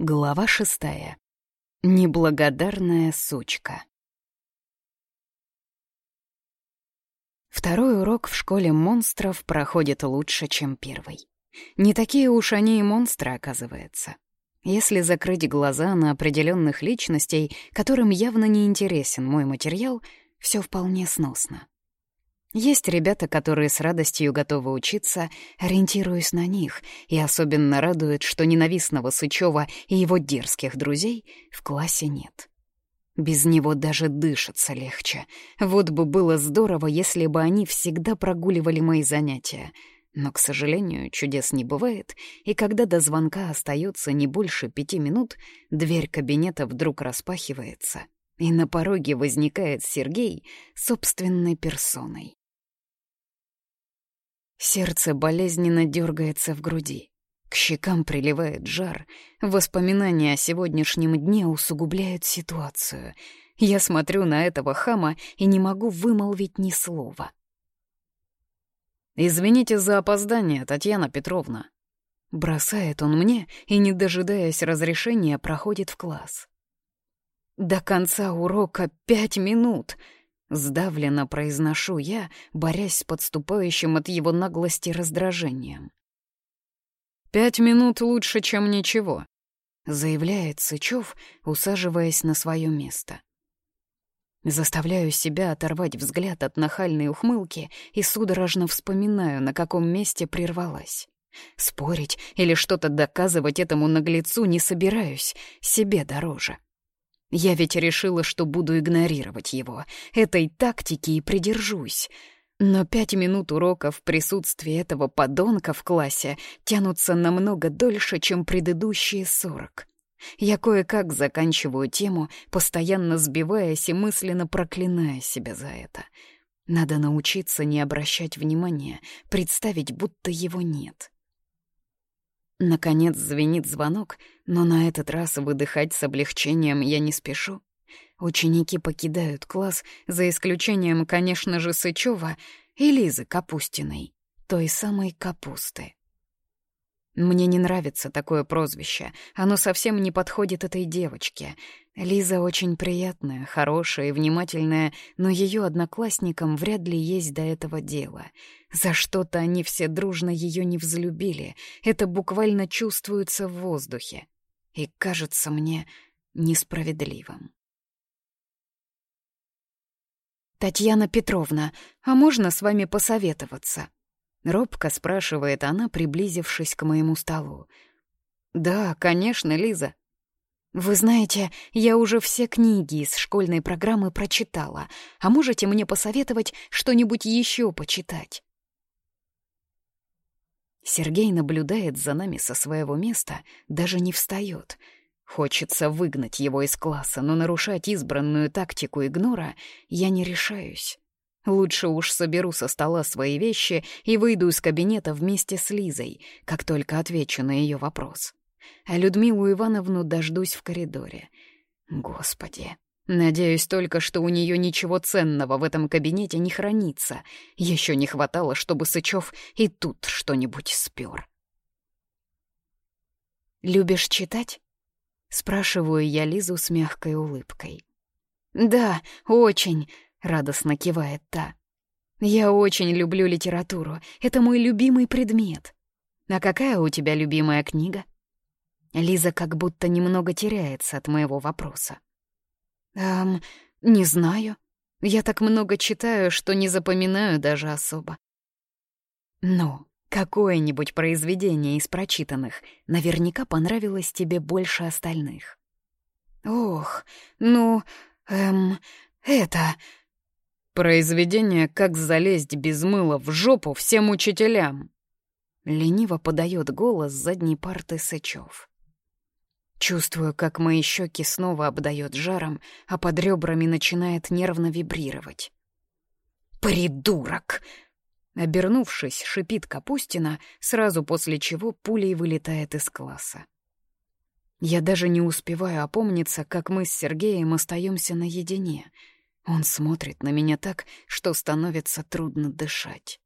Глава шестая. Неблагодарная сучка. Второй урок в школе монстров проходит лучше, чем первый. Не такие уж они и монстры, оказывается. Если закрыть глаза на определенных личностей, которым явно не интересен мой материал, все вполне сносно. Есть ребята, которые с радостью готовы учиться, ориентируясь на них, и особенно радует, что ненавистного Сычева и его дерзких друзей в классе нет. Без него даже дышится легче. Вот бы было здорово, если бы они всегда прогуливали мои занятия. Но, к сожалению, чудес не бывает, и когда до звонка остается не больше пяти минут, дверь кабинета вдруг распахивается, и на пороге возникает Сергей собственной персоной. Сердце болезненно дергается в груди. К щекам приливает жар. Воспоминания о сегодняшнем дне усугубляют ситуацию. Я смотрю на этого хама и не могу вымолвить ни слова. «Извините за опоздание, Татьяна Петровна». Бросает он мне и, не дожидаясь разрешения, проходит в класс. До конца урока пять минут — Сдавленно произношу я, борясь с подступающим от его наглости раздражением. «Пять минут лучше, чем ничего», — заявляет Сычев, усаживаясь на свое место. Заставляю себя оторвать взгляд от нахальной ухмылки и судорожно вспоминаю, на каком месте прервалась. Спорить или что-то доказывать этому наглецу не собираюсь, себе дороже. Я ведь решила, что буду игнорировать его. Этой тактики и придержусь. Но пять минут урока в присутствии этого подонка в классе тянутся намного дольше, чем предыдущие сорок. Я кое-как заканчиваю тему, постоянно сбиваясь и мысленно проклиная себя за это. Надо научиться не обращать внимания, представить, будто его нет. Наконец звенит звонок, но на этот раз выдыхать с облегчением я не спешу. Ученики покидают класс, за исключением, конечно же, Сычева и Лизы Капустиной, той самой капусты. Мне не нравится такое прозвище, оно совсем не подходит этой девочке. Лиза очень приятная, хорошая и внимательная, но ее одноклассникам вряд ли есть до этого дело. За что-то они все дружно ее не взлюбили, это буквально чувствуется в воздухе. И кажется мне несправедливым. «Татьяна Петровна, а можно с вами посоветоваться?» Робко спрашивает она, приблизившись к моему столу. «Да, конечно, Лиза». «Вы знаете, я уже все книги из школьной программы прочитала, а можете мне посоветовать что-нибудь еще почитать?» Сергей наблюдает за нами со своего места, даже не встает. Хочется выгнать его из класса, но нарушать избранную тактику игнора я не решаюсь. Лучше уж соберу со стола свои вещи и выйду из кабинета вместе с Лизой, как только отвечу на ее вопрос. А Людмилу Ивановну дождусь в коридоре. Господи, надеюсь только, что у нее ничего ценного в этом кабинете не хранится. Еще не хватало, чтобы Сычев и тут что-нибудь спер. «Любишь читать?» — спрашиваю я Лизу с мягкой улыбкой. «Да, очень», — радостно кивает та. «Я очень люблю литературу. Это мой любимый предмет. А какая у тебя любимая книга?» Лиза как будто немного теряется от моего вопроса. «Эм, не знаю. Я так много читаю, что не запоминаю даже особо». «Ну, какое-нибудь произведение из прочитанных наверняка понравилось тебе больше остальных». «Ох, ну, эм, это...» Произведение «Как залезть без мыла в жопу всем учителям». Лениво подает голос задней парты Сычев. Чувствую, как мои щеки снова обдает жаром, а под ребрами начинает нервно вибрировать. «Придурок!» Обернувшись, шипит Капустина, сразу после чего пулей вылетает из класса. Я даже не успеваю опомниться, как мы с Сергеем остаемся наедине — он смотрит на меня так, что становится трудно дышать.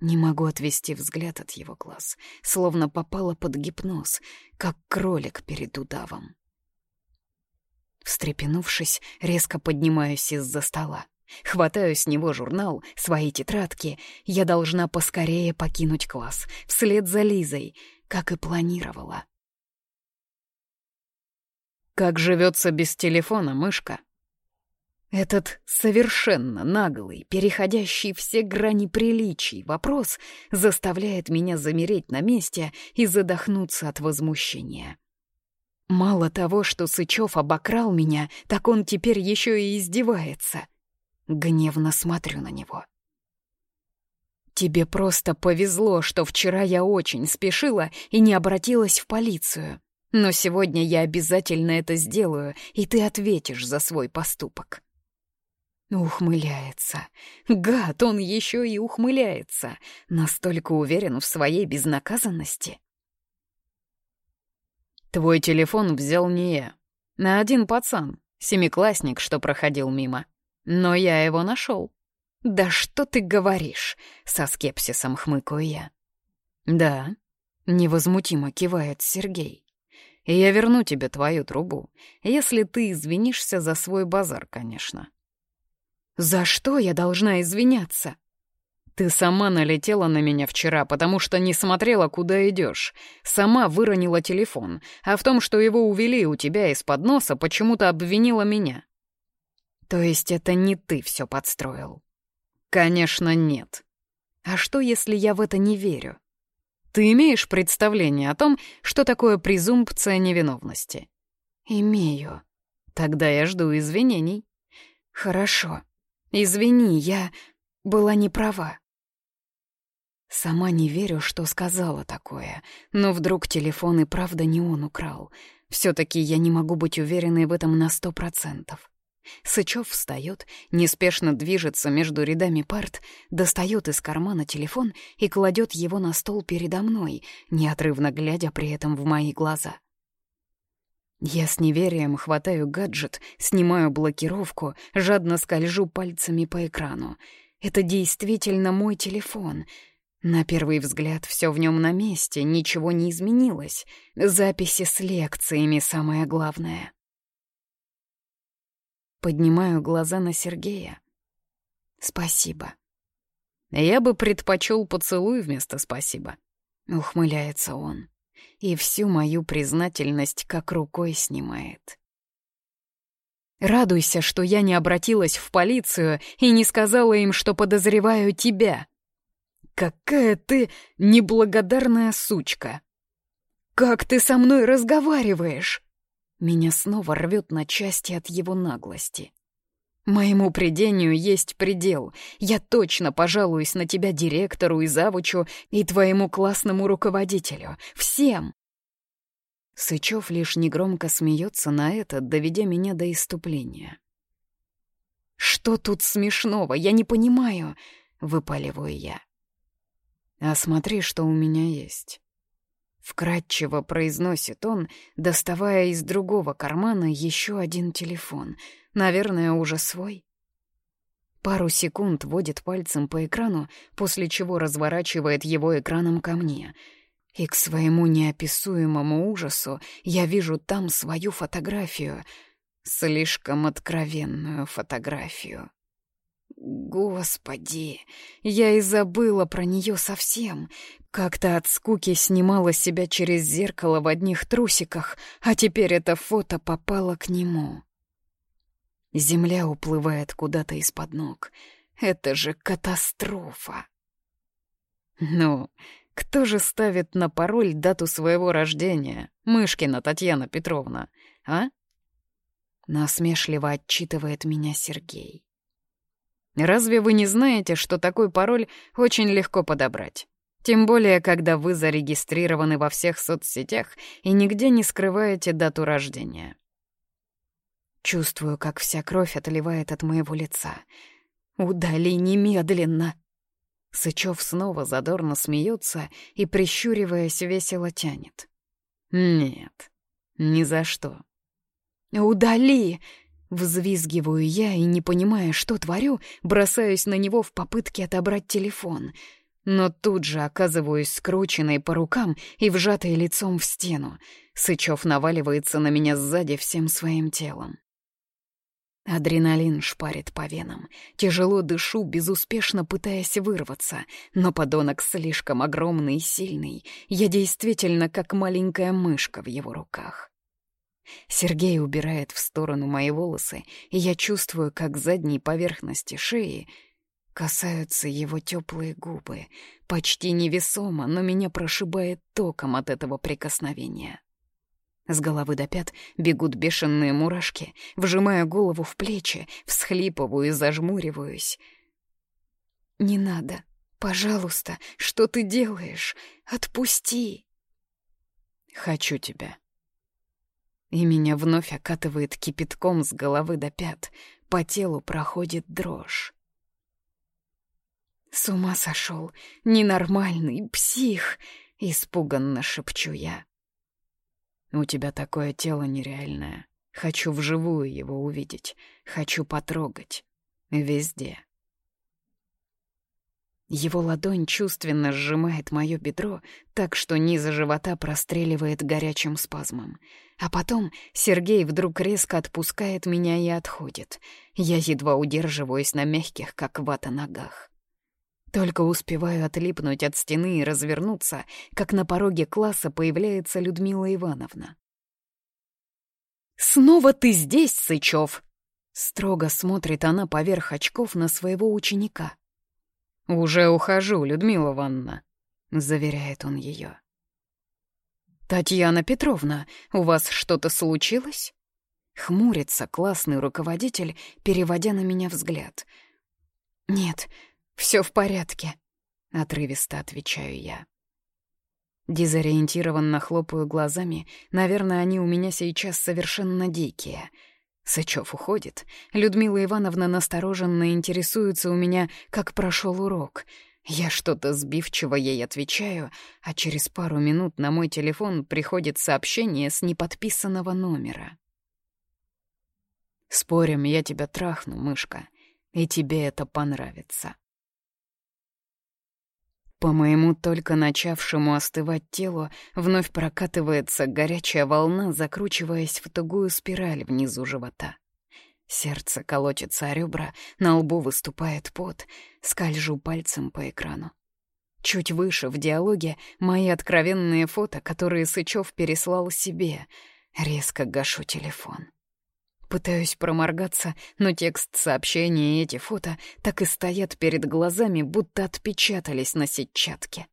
Не могу отвести взгляд от его глаз, словно попала под гипноз, как кролик перед удавом. Встрепенувшись, резко поднимаюсь из-за стола. Хватаю с него журнал, свои тетрадки. Я должна поскорее покинуть класс, вслед за Лизой, как и планировала. «Как живется без телефона, мышка?» Этот совершенно наглый, переходящий все грани приличий вопрос заставляет меня замереть на месте и задохнуться от возмущения. Мало того, что Сычев обокрал меня, так он теперь еще и издевается. Гневно смотрю на него. «Тебе просто повезло, что вчера я очень спешила и не обратилась в полицию. Но сегодня я обязательно это сделаю, и ты ответишь за свой поступок». Ухмыляется. Гад, он еще и ухмыляется. Настолько уверен в своей безнаказанности. Твой телефон взял не я. На один пацан, семиклассник, что проходил мимо. Но я его нашел. «Да что ты говоришь?» — со скепсисом хмыкаю я. «Да», — невозмутимо кивает Сергей. «Я верну тебе твою трубу, если ты извинишься за свой базар, конечно». «За что я должна извиняться?» «Ты сама налетела на меня вчера, потому что не смотрела, куда идешь. Сама выронила телефон, а в том, что его увели у тебя из-под носа, почему-то обвинила меня». «То есть это не ты все подстроил?» «Конечно, нет». «А что, если я в это не верю?» «Ты имеешь представление о том, что такое презумпция невиновности?» «Имею». «Тогда я жду извинений». «Хорошо. Извини, я была не права». Сама не верю, что сказала такое, но вдруг телефон и правда не он украл. все таки я не могу быть уверенной в этом на сто процентов. Сычев встает, неспешно движется между рядами парт, достает из кармана телефон и кладет его на стол передо мной, неотрывно глядя при этом в мои глаза. Я с неверием хватаю гаджет, снимаю блокировку, жадно скольжу пальцами по экрану. Это действительно мой телефон — на первый взгляд все в нем на месте, ничего не изменилось. Записи с лекциями самое главное. Поднимаю глаза на Сергея. Спасибо. Я бы предпочел поцелуй вместо спасибо. Ухмыляется он. И всю мою признательность как рукой снимает. Радуйся, что я не обратилась в полицию и не сказала им, что подозреваю тебя. «Какая ты неблагодарная сучка!» «Как ты со мной разговариваешь?» Меня снова рвет на части от его наглости. «Моему предению есть предел. Я точно пожалуюсь на тебя директору и завучу, и твоему классному руководителю. Всем!» Сычев лишь негромко смеется на это, доведя меня до иступления. «Что тут смешного? Я не понимаю!» — выпаливаю я. А смотри, что у меня есть. Вкратчиво произносит он, доставая из другого кармана еще один телефон. Наверное, уже свой. Пару секунд водит пальцем по экрану, после чего разворачивает его экраном ко мне. И к своему неописуемому ужасу я вижу там свою фотографию. Слишком откровенную фотографию. Господи, я и забыла про нее совсем. Как-то от скуки снимала себя через зеркало в одних трусиках, а теперь это фото попало к нему. Земля уплывает куда-то из-под ног. Это же катастрофа. Ну, кто же ставит на пароль дату своего рождения? Мышкина Татьяна Петровна, а? Насмешливо отчитывает меня Сергей. Разве вы не знаете, что такой пароль очень легко подобрать? Тем более, когда вы зарегистрированы во всех соцсетях и нигде не скрываете дату рождения. Чувствую, как вся кровь отливает от моего лица. «Удали немедленно!» Сычев снова задорно смеется и, прищуриваясь, весело тянет. «Нет, ни за что». «Удали!» Взвизгиваю я и, не понимая, что творю, бросаюсь на него в попытке отобрать телефон. но тут же оказываюсь скрученной по рукам и вжатой лицом в стену. Сычев наваливается на меня сзади всем своим телом. Адреналин шпарит по венам. Тяжело дышу, безуспешно пытаясь вырваться, но подонок слишком огромный и сильный. Я действительно как маленькая мышка в его руках. Сергей убирает в сторону мои волосы, и я чувствую, как задней поверхности шеи касаются его теплые губы. Почти невесомо, но меня прошибает током от этого прикосновения. С головы до пят бегут бешеные мурашки, вжимая голову в плечи, всхлипываю и зажмуриваюсь. «Не надо, пожалуйста, что ты делаешь? Отпусти!» «Хочу тебя». И меня вновь окатывает кипятком с головы до пят, по телу проходит дрожь. «С ума сошел, ненормальный, псих!» — испуганно шепчу я. У тебя такое тело нереальное. Хочу вживую его увидеть. Хочу потрогать. Везде. Его ладонь чувственно сжимает мое бедро, так что низа живота простреливает горячим спазмом. А потом Сергей вдруг резко отпускает меня и отходит. Я едва удерживаюсь на мягких, как вата, ногах. Только успеваю отлипнуть от стены и развернуться, как на пороге класса появляется Людмила Ивановна. «Снова ты здесь, Сычев!» Строго смотрит она поверх очков на своего ученика. «Уже ухожу, Людмила Ивановна», — заверяет он ее. «Татьяна Петровна, у вас что-то случилось?» Хмурится классный руководитель, переводя на меня взгляд. «Нет, все в порядке», — отрывисто отвечаю я. Дезориентированно хлопаю глазами, наверное, они у меня сейчас совершенно дикие. Сычев уходит. Людмила Ивановна настороженно интересуется у меня, как прошел урок. Я что-то сбивчиво ей отвечаю, а через пару минут на мой телефон приходит сообщение с неподписанного номера. «Спорим, я тебя трахну, мышка, и тебе это понравится». По моему только начавшему остывать телу вновь прокатывается горячая волна, закручиваясь в тугую спираль внизу живота. Сердце колотится о ребра, на лбу выступает пот, скольжу пальцем по экрану. Чуть выше, в диалоге, мои откровенные фото, которые Сычев переслал себе. Резко гашу телефон. Пытаюсь проморгаться, но текст сообщения и эти фото так и стоят перед глазами, будто отпечатались на сетчатке.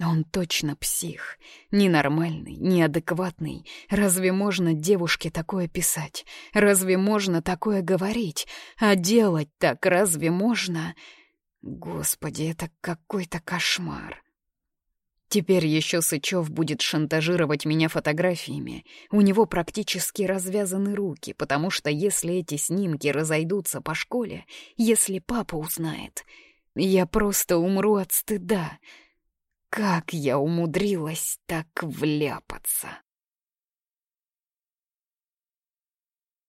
Он точно псих, ненормальный, неадекватный. Разве можно девушке такое писать? Разве можно такое говорить? А делать так разве можно? Господи, это какой-то кошмар. Теперь еще Сычев будет шантажировать меня фотографиями. У него практически развязаны руки, потому что если эти снимки разойдутся по школе, если папа узнает, я просто умру от стыда. Как я умудрилась так вляпаться?